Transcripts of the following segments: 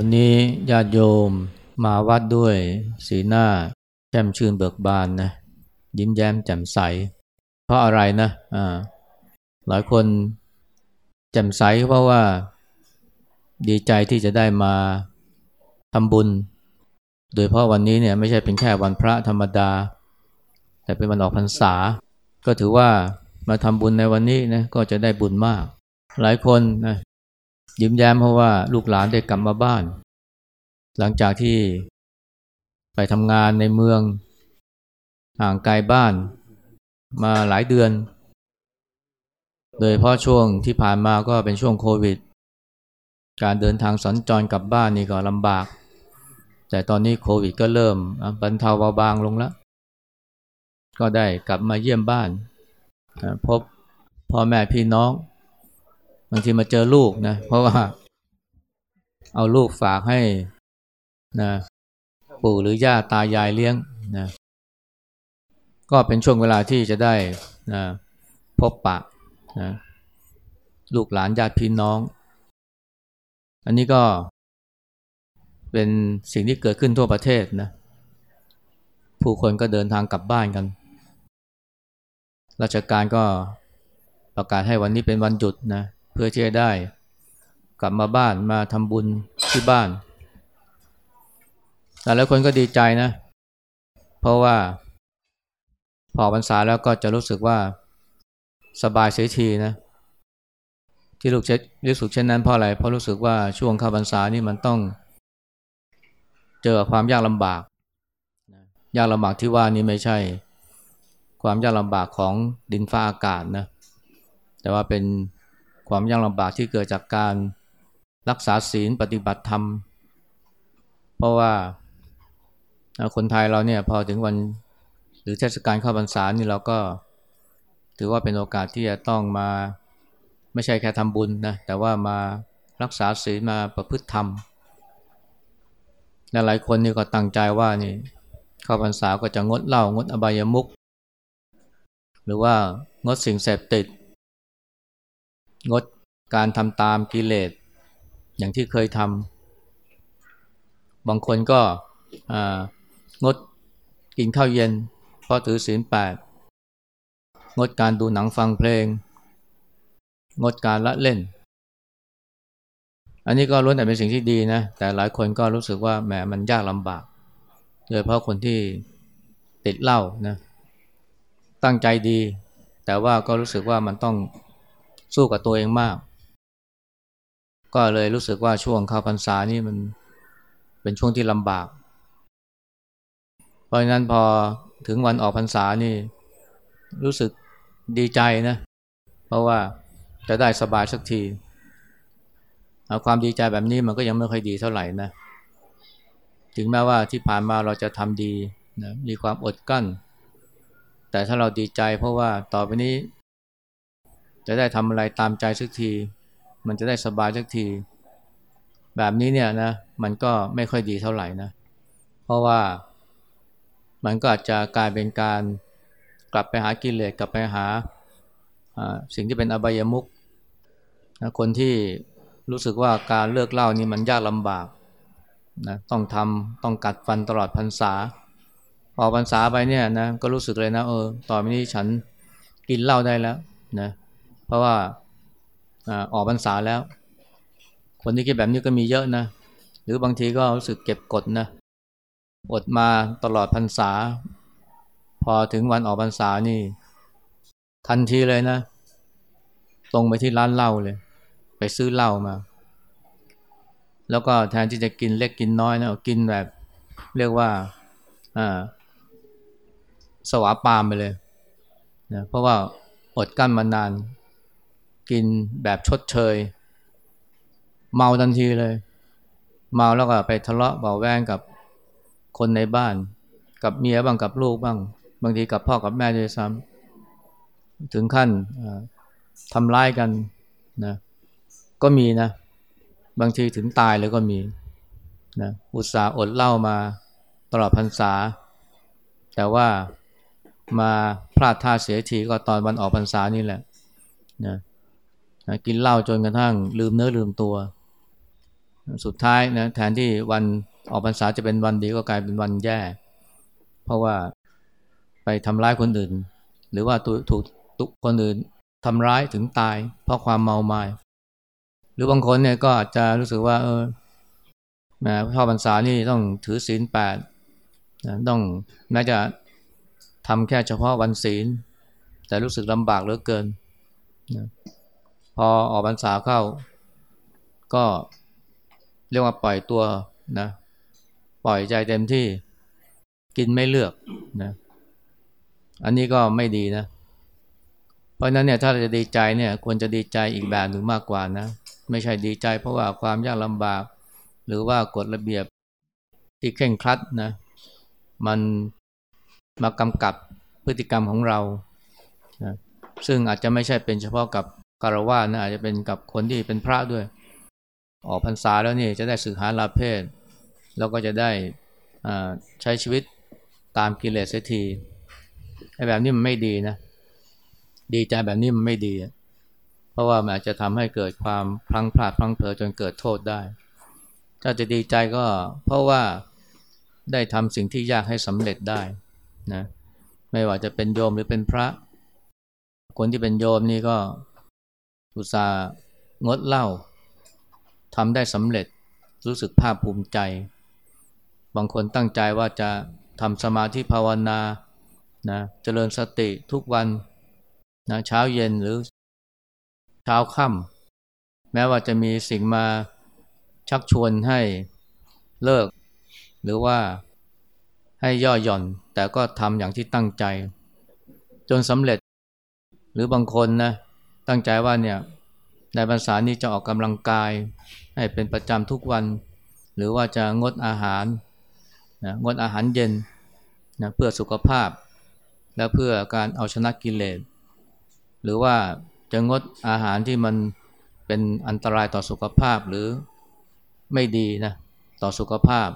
วันนี้ญาติโยมมาวัดด้วยสีหน้าแจ่มชื่นเบิกบานนะยิ้มแย้มแจ่มใส เพราะอะไรนะอ่าหลายคนแจ่มใสเพราะว่าดีใจที่จะได้มาทำบุญ โดยเพราะวันนี้เนี่ยไม่ใช่เป็นแค่วันพระธรรมดา แต่เป็นวันออกพรรษา ก็ถือว่ามาทำบุญในวันนี้นะก็จะได้บุญมาก หลายคนนะ ยิ้มแย้มเพราะว่าลูกหลานได้กลับมาบ้าน หลังจากที่ไปทำงานในเมือง ห่างไกลบ้านมาหลายเดือน โดยเพราะช่วงที่ผ่านมาก็เป็นช่วงโควิด การเดินทางสัญจรกลับบ้านนี่ก็ลำบาก แต่ตอนนี้โควิดก็เริ่มบรรเทาเบาบางลงแล้ว ก็ได้กลับมาเยี่ยมบ้าน พบพ่อแม่พี่น้อง บางทีมาเจอลูกนะ เพราะว่า เอาลูกฝากให้นะปู่หรือย่าตายายเลี้ยงนะก็เป็นช่วงเวลาที่จะได้นะพบปะนะลูกหลานญาติพี่น้อง อันนี้ก็เป็นสิ่งที่เกิดขึ้นทั่วประเทศนะผู้คนก็เดินทางกลับบ้านกัน ราชการก็ประกาศให้วันนี้เป็นวันหยุดนะ พื่อที่จะได้กลับมาบ้านมาทำบุญที่บ้านแต่ลายคนก็ดีใจนะ เพราะว่าพอพรรษาแล้วก็จะรู้สึกว่าสบายเสียทีนะ ที่ลูกเช็ดรู้สึกเช่นนั้นเพราะอะไร เพราะรู้สึกว่าช่วงเข้าพรรษานี่มันต้อง เจอความยากลำบาก ยากลำบากที่ว่านี้ไม่ใช่ ความยากลำบากของดินฟ้าอากาศนะ แต่ว่าเป็น ความยากลำบากที่เกิดจากการรักษาศีลปฏิบัติธรรม เพราะว่าคนไทยเราเนี่ยพอถึงวันหรือเทศกาลเข้าพรรษานี่เราก็ถือว่าเป็นโอกาสที่จะต้องมาไม่ใช่แค่ทำบุญนะแต่ว่ามารักษาศีลมาประพฤติธรรมและหลายคนนี่ก็ตั้งใจว่านี่เข้าพรรษาก็จะงดเหล้างดอบายมุขหรือว่างดสิ่งเสพติด งดการทำตามกิเลส อย่างที่เคยทำบางคนก็งดกินข้าวเย็น เพราะถือศีลแปดงดการดูหนังฟังเพลง งดการละเล่น อันนี้ก็ล้วนแต่เป็นสิ่งที่ดีนะ แต่หลายคนก็รู้สึกว่าแหมมันยากลำบากโดยเพราะคนที่ติดเหล้านะตั้งใจดี แต่ว่าก็รู้สึกว่ามันต้อง สู้กับตัวเองมาก ก็เลยรู้สึกว่าช่วงเข้าพรรษานี่มันเป็นช่วงที่ลำบาก เพราะนั้นพอถึงวันออกพรรษานี่ รู้สึกดีใจนะ เพราะว่าจะได้สบายสักทีเอาความดีใจแบบนี้มันก็ยังไม่ค่อยดีเท่าไหร่นะ ถึงแม้ว่าที่ผ่านมาเราจะทำดีนะมีความอดกั้น แต่ถ้าเราดีใจเพราะว่าต่อไปนี้ จะได้ทำอะไรตามใจสักที มันจะได้สบายสักที แบบนี้เนี่ยนะ มันก็ไม่ค่อยดีเท่าไหร่นะ เพราะว่ามันก็อาจจะกลายเป็นการกลับไปหากิเลสกลับไปหาสิ่งที่เป็นอบายมุขนะคนที่รู้สึกว่าการเลิกเล่านี่มันยากลำบากนะต้องทำต้องกัดฟันตลอดพรรษาพอพรรษาไปเนี่ยนะก็รู้สึกเลยนะเออต่อไปนี้ฉันกินเหล้าได้แล้วนะ เพราะว่าออกพรรษาแล้ว คนที่คิดแบบนี้ก็มีเยอะนะ หรือบางทีก็รู้สึกเก็บกดนะ อดมาตลอดพรรษา พอถึงวันออกพรรษานี่ ทันทีเลยนะ ตรงไปที่ร้านเหล้าเลย ไปซื้อเหล้ามา แล้วก็แทนที่จะกินเล็กกินน้อยนะกินแบบ เรียกว่าอ่าสวาปามไปเลยนะเพราะว่าอดกั้นมานาน กินแบบชดเชย เมาทันทีเลย เมาแล้วก็ไปทะเลาะเบาแวงกับคนในบ้าน กับเมียบ้างกับลูกบ้าง บางทีกับพ่อกับแม่ด้วยซ้ำถึงขั้นทำร้ายกันนะก็มีนะ บางทีถึงตายเลยก็มีนะอุตส่าห์อดเหล้ามาตลอดพรรษา แต่ว่ามาพลาดท่าเสียทีก็ตอนวันออกพรรษานี่แหละนะ กินเหล้าจนกระทั่งลืมเนื้อลืมตัว สุดท้ายนะแทนที่วันออกพรรษาจะเป็นวันดีก็กลายเป็นวันแย่ เพราะว่าไปทำร้ายคนอื่น หรือว่าถูกตุกคนอื่นทำร้ายถึงตาย เพราะความเมาไมา้หรือบางคนเนี่ยก็อาจจะรู้สึกว่า เออแม้พ่อพรรษานี่ต้องถือศีลแปดต้องแม้จะทำแค่เฉพาะวันศีล แต่รู้สึกลำบากเหลือเกินนะ พอออกพรรษาเข้า ก็เรียกว่าปล่อยตัวนะ ปล่อยใจเต็มที่กินไม่เลือกนะ อันนี้ก็ไม่ดีนะ เพราะนั้นเนี่ยถ้าเราจะดีใจเนี่ยควรจะดีใจอีกแบบหนึ่งมากกว่านะ ไม่ใช่ดีใจเพราะว่าความยากลำบาก หรือว่ากฎระเบียบที่เคร่งครัดนะ มันมากำกับพฤติกรรมของเรานะซึ่งอาจจะไม่ใช่เป็นเฉพาะกับ คารวะนะอาจจะเป็นกับคนที่เป็นพระด้วย ออกพรรษาแล้วนี่จะได้สึกหาลาเพศ แล้วก็จะได้ใช้ชีวิตตามกิเลสเสียทีไอ้แบบนี้มันไม่ดีนะ ดีใจแบบนี้มันไม่ดี เพราะว่ามันอาจจะทำให้เกิดความพลังพลาดพลังเผลอจนเกิดโทษได้ ถ้าจะดีใจก็เพราะว่าได้ทำสิ่งที่ยากให้สำเร็จได้นะ ไม่ว่าจะเป็นโยมหรือเป็นพระ คนที่เป็นโยมนี่ก็ อุตส่าห์งดเหล้าทำได้สำเร็จรู้สึกภาคภูมิใจ บางคนตั้งใจว่าจะทำสมาธิภาวนานะเจริญสติทุกวันนะเช้าเย็นหรือเช้าค่ำแม้ว่าจะมีสิ่งมาชักชวนให้เลิก หรือว่าให้ย่อหย่อน แต่ก็ทำอย่างที่ตั้งใจ จนสำเร็จ หรือบางคนนะ ตั้งใจว่าเนี่ยในภาษานี้จะออกกำลังกาย ให้เป็นประจำทุกวัน หรือว่าจะงดอาหารนะงดอาหารเย็นนะเพื่อสุขภาพ และเพื่อการเอาชนะกิเลสหรือว่าจะงดอาหารที่มันเป็นอันตรายต่อสุขภาพหรือไม่ดีนะต่อสุขภาพ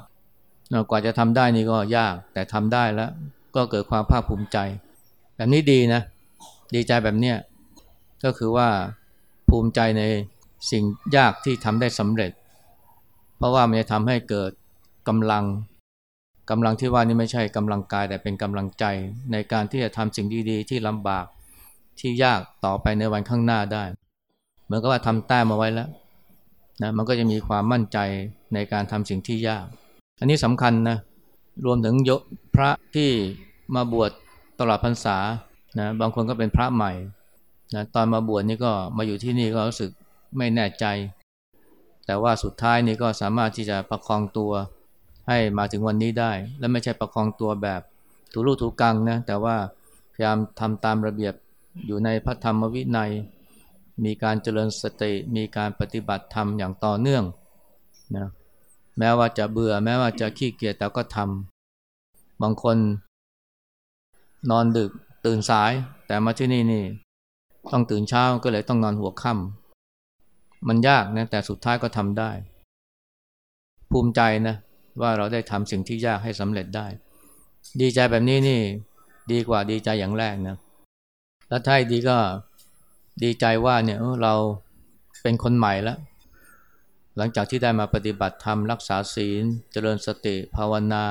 กว่าจะทำได้นี่ก็ยากแต่ทำได้แล้วก็เกิดความภาคภูมิใจ แบบนี้ดีนะ ดีใจแบบเนี้ย ก็คือว่าภูมิใจในสิ่งยากที่ทำได้สำเร็จ เพราะว่ามันจะทำให้เกิดกำลังกำลังที่ว่านี่ไม่ใช่กำลังกายแต่เป็นกำลังใจในการที่จะทำสิ่งดีๆ ที่ลำบากที่ยากต่อไปในวันข้างหน้าได้ เหมือนกับว่าทำแต้มมาไว้แล้วนะมันก็จะมีความมั่นใจในการทำสิ่งที่ยาก อันนี้สำคัญนะรวมถึงยพระที่มาบวชตลอดพรรษานะบางคนก็เป็นพระใหม่ นะตอนมาบวชนี่ก็มาอยู่ที่นี่ก็รู้สึกไม่แน่ใจ แต่ว่าสุดท้ายนี่ก็สามารถที่จะประคองตัวให้มาถึงวันนี้ได้ และไม่ใช่ประคองตัวแบบถูรูถูกังนะแต่ว่าพยายามทำตามระเบียบอยู่ในพระธรรมวินัย มีการเจริญสติ มีการปฏิบัติธรรมอย่างต่อเนื่องนะแม้ว่าจะเบื่อแม้ว่าจะขี้เกียจแต่ก็ทำบางคนนอนดึกตื่นสาย แต่มาที่นี่นี่ ต้องตื่นเช้าก็เลยต้องนอนหัวค่ำมันยากนะแต่สุดท้ายก็ทำได้ ภูมิใจนะว่าเราได้ทำสิ่งที่ยากให้สำเร็จได้ ดีใจแบบนี้นี่ดีกว่าดีใจอย่างแรกนะแล้วถ้าดีก็ดีใจว่าเนี่ยเราเป็นคนใหม่แล้ว หลังจากที่ได้มาปฏิบัติธรรมรักษาศีล เจริญสติภาวนา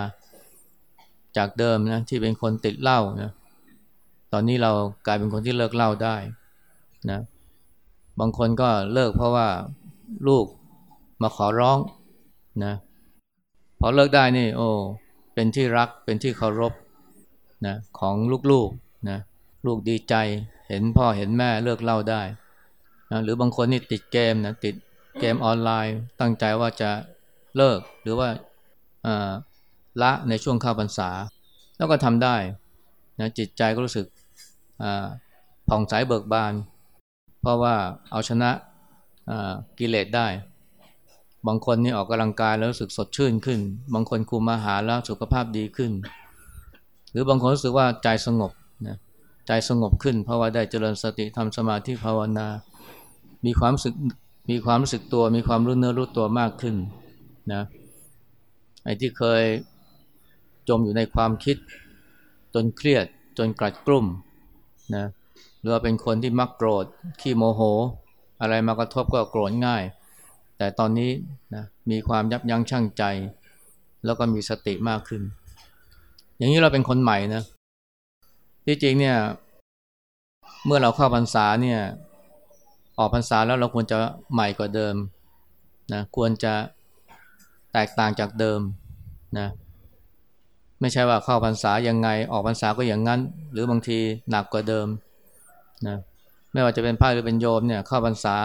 จากเดิมนะที่เป็นคนติดเหล้านะตอนนี้เรากลายเป็นคนที่เลิกเหล้าได้ นะบางคนก็เลิกเพราะว่าลูกมาขอร้องนะพอเลิกได้นี่โอ้เป็นที่รักเป็นที่เคารพนะของลูกๆนะลูกดีใจเห็นพ่อเห็นแม่เลิกเล่าได้นะหรือบางคนนี่ติดเกมนะติดเกมออนไลน์ตั้งใจว่าจะเลิกหรือว่าละในช่วงข้าวพรรษา แล้วก็ทำได้นะจิตใจก็รู้สึกผ่องใสเบิกบาน เพราะว่าเอาชนะกิเลสได้ บางคนนี่ออกกำลังกายแล้วรู้สึกสดชื่นขึ้น บางคนคุมอาหารแล้วสุขภาพดีขึ้น หรือบางคนรู้สึกว่าใจสงบนะใจสงบขึ้น เพราะว่าได้เจริญสติทำสมาธิภาวนา มีความรู้สึกมีความรู้สึกตัวมีความรู้เนื้อรู้ตัวมากขึ้นนะไอ้ที่เคยจมอยู่ในความคิด จนเครียดจนกลัดกลุ่มนะ หรือว่าเป็นคนที่มักโกรธขี้โมโห อะไรมากระทบก็โกรธง่าย แต่ตอนนี้นะมีความยับยั้งชั่งใจ แล้วก็มีสติมากขึ้น อย่างนี้เราเป็นคนใหม่นะที่จริงเนี่ยเมื่อเราเข้าพรรษาเนี่ยออกพรรษาแล้วเราควรจะใหม่กว่าเดิมนะควรจะแตกต่างจากเดิมนะไม่ใช่ว่าเข้าพรรษายังไงออกพรรษาก็อย่างนั้น หรือบางทีหนักกว่าเดิม นะไม่ว่าจะเป็นพระหรือเป็นโยมเนี่ยเข้าพรรษา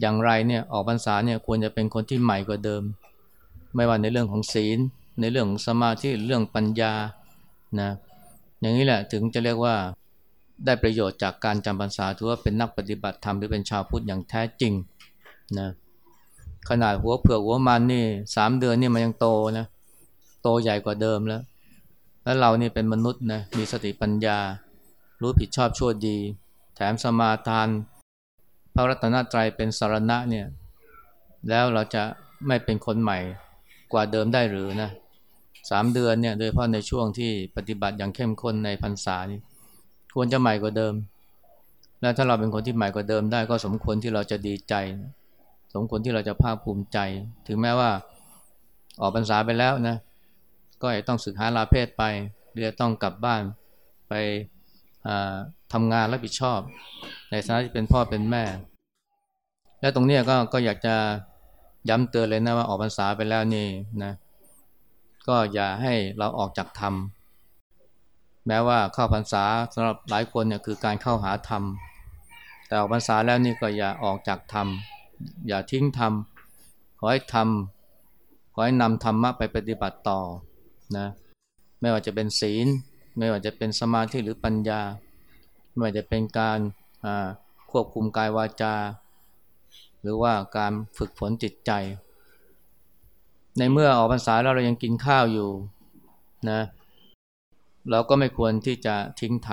อย่างไรเนี่ยออกพรรษาเนี่ยควรจะเป็นคนที่ใหม่กว่าเดิม ไม่ว่าในเรื่องของศีล ในเรื่องของสมาธิเรื่องปัญญานะอย่างนี้แหละถึงจะเรียกว่าได้ประโยชน์จากการจำพรรษาถือว่าเป็นนักปฏิบัติธรรมหรือเป็นชาวพุทธอย่างแท้จริงนะขนาดหัวเผือกหัวมันนี่สามเดือนนี่มันยังโตนะโตใหญ่กว่าเดิมแล้ว แล้วเรานี่เป็นมนุษย์นะมีสติปัญญา รู้ผิดชอบชั่วดี แถมสมาทาน พระรัตนตรัยเป็นสารณะเนี่ยแล้วเราจะไม่เป็นคนใหม่กว่าเดิมได้หรือนะสามเดือนเนี่ยโดยเฉพาะในช่วงที่ปฏิบัติอย่างเข้มข้นในพรรษานี่ควรจะใหม่กว่าเดิม และถ้าเราเป็นคนที่ใหม่กว่าเดิมได้ก็สมควรที่เราจะดีใจ สมควรที่เราจะภาคภูมิใจ ถึงแม้ว่าออกพรรษาไปแล้วนะก็ต้องศึกษาลาเพศไปหรือต้องกลับบ้านไป ทำงานรับผิดชอบ ในฐานะที่เป็นพ่อเป็นแม่ และตรงนี้ก็ก็อยากจะย้ำเตือนเลยนะว่าออกพรรษาไปแล้วนี่นะก็อย่าให้เราออกจากธรรม แม้ว่าเข้าพรรษาสำหรับหลายคนเนี่ยคือการเข้าหาธรรม แต่ออกพรรษาแล้วนี่ก็อย่าออกจากธรรม อย่าทิ้งธรรม ขอให้ทำขอให้นำธรรมะไปปฏิบัติต่อนะไม่ว่าจะเป็นศีล ไม่ว่าจะเป็นสมาธิหรือปัญญา ไม่ว่าจะเป็นการควบคุมกายวาจา หรือว่าการฝึกฝนจิตใจ ในเมื่อออกพรรษาแล้วเรายังกินข้าวอยู่นะเราก็ไม่ควรที่จะทิ้งท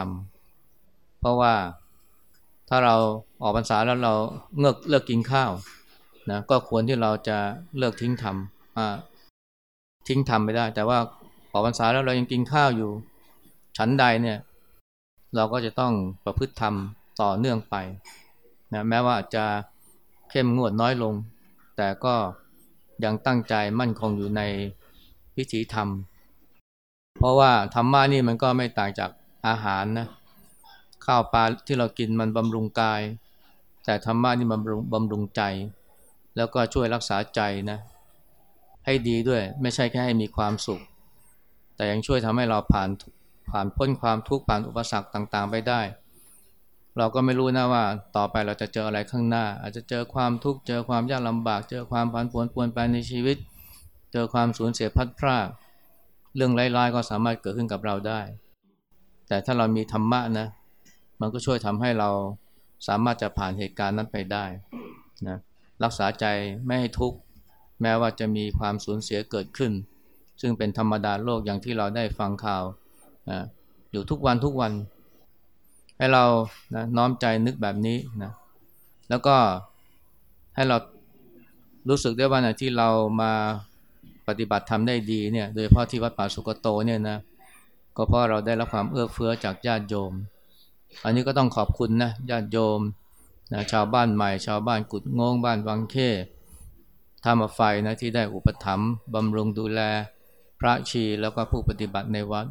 ำเพราะว่าถ้าเราออกพรรษาแล้วเราเลิกเลิกกินข้าวนะก็ควรที่เราจะเลิกทิ้งทำอ่าทิ้งทำไปได้ แต่ว่าออกพรรษาแล้วเรายังกินข้าวอยู่ ฉันใดเนี่ย เราก็จะต้องประพฤติธรรมต่อเนื่องไปนะแม้ว่าจะเข้มงวดน้อยลง แต่ก็ยังตั้งใจมั่นคงอยู่ในวิถีธรรม เพราะว่าธรรมะนี่มันก็ไม่ต่างจากอาหารนะข้าวปลาที่เรากินมันบำรุงกาย แต่ธรรมะนี่บำรุงบำรุงใจ แล้วก็ช่วยรักษาใจนะ ให้ดีด้วยไม่ใช่แค่ให้มีความสุข แต่ยังช่วยทำให้เราผ่าน ผ่านพ้นความทุกข์ผ่านอุปสรรคต่างๆ ไปได้ เราก็ไม่รู้นะว่าต่อไปเราจะเจออะไรข้างหน้า อาจจะเจอความทุกข์เจอความยากลำบาก เจอความผันผวนปวนไปในชีวิต เจอความสูญเสียพัดพรากเรื่องร้ายๆก็สามารถเกิดขึ้นกับเราได้ แต่ถ้าเรามีธรรมะนะมันก็ช่วยทำให้เราสามารถจะผ่านเหตุการณ์นั้นไปได้นะรักษาใจไม่ให้ทุกข์แม้ว่าจะมีความสูญเสียเกิดขึ้น ซึ่งเป็นธรรมดาโลกอย่างที่เราได้ฟังข่าว นะอยู่ทุกวันทุกวัน ให้เรานะน้อมใจนึกแบบนี้นะแล้วก็ให้เรารู้สึกได้ว่านะที่เรามาปฏิบัติทำได้ดีเนี่ย โดยเฉพาะที่วัดป่าสุกโตเนี่ยนะก็เพราะเราได้รับความเอื้อเฟื้อจากญาติโยม อันนี้ก็ต้องขอบคุณนะญาติโยมนะชาวบ้านใหม่ ชาวบ้านกุดงงบ้านวังเข้ธรรมไฟนะที่ได้อุปถัมภ์บำรุงดูแลพระชีแล้วก็ผู้ปฏิบัติในวัด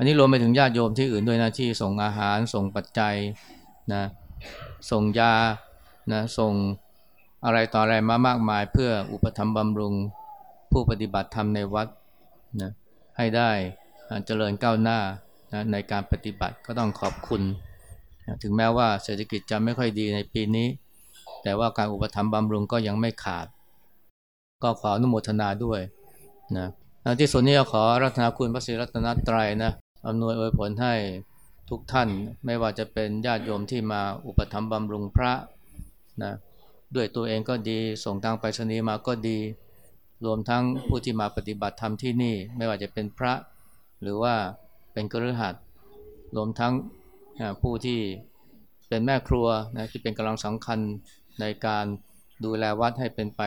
อันนี้รวมไปถึงญาติโยมที่อื่นด้วยนะที่ส่งอาหารส่งปัจจัยนะส่งยานะส่งอะไรต่ออะไรมามากมายเพื่ออุปถัมบำรุงผู้ปฏิบัติธรรมในวัดนะให้ได้เจริญก้าวหน้านะในการปฏิบัติก็ต้องขอบคุณนะถึงแม้ว่าเศรษฐกิจจะไม่ค่อยดีในปีนี้ แต่ว่าการอุปถัมบำรุงก็ยังไม่ขาด ก็ขออนุโมทนาด้วยนะที่สุดนี้ขอรัตนาคุณพระศรีรัตนตรัยนะ อำนวยอวยผลให้ทุกท่านไม่ว่าจะเป็นญาติโยมที่มาอุปถัมภ์บำรุงพระนะด้วยตัวเองก็ดีส่งทางไปรษณีย์มาก็ดี รวมทั้งผู้ที่มาปฏิบัติธรรมที่นี่ ไม่ว่าจะเป็นพระ หรือว่าเป็นกฤหัสรวมทั้งผู้ที่เป็นแม่ครัวนะที่เป็นกำลังสำคัญในการดูแลวัดให้เป็นไป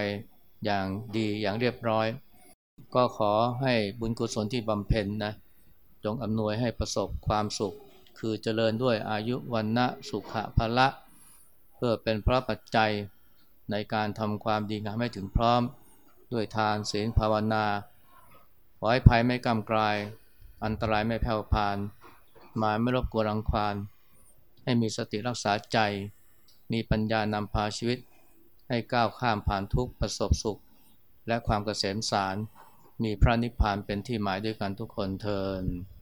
อย่างดีอย่างเรียบร้อย ก็ขอให้บุญกุศลที่บำเพ็ญนะ จงอำนวยให้ประสบความสุข คือเจริญด้วยอายุวันนะสุขะพละ เพื่อเป็นพระปัจจัยในการทำความดีงามให้ถึงพร้อม ด้วยทานศีลภาวนาขอให้ภัยไม่กำกลาย อันตรายไม่แผ่วพานมาไม่รบกวนรังควานให้มีสติรักษาใจ มีปัญญานำพาชีวิต ให้ก้าวข้ามผ่านทุกข์ประสบสุข และความเกษมสาร มีพระนิพพานเป็นที่หมายด้วยกันทุกคนเทิน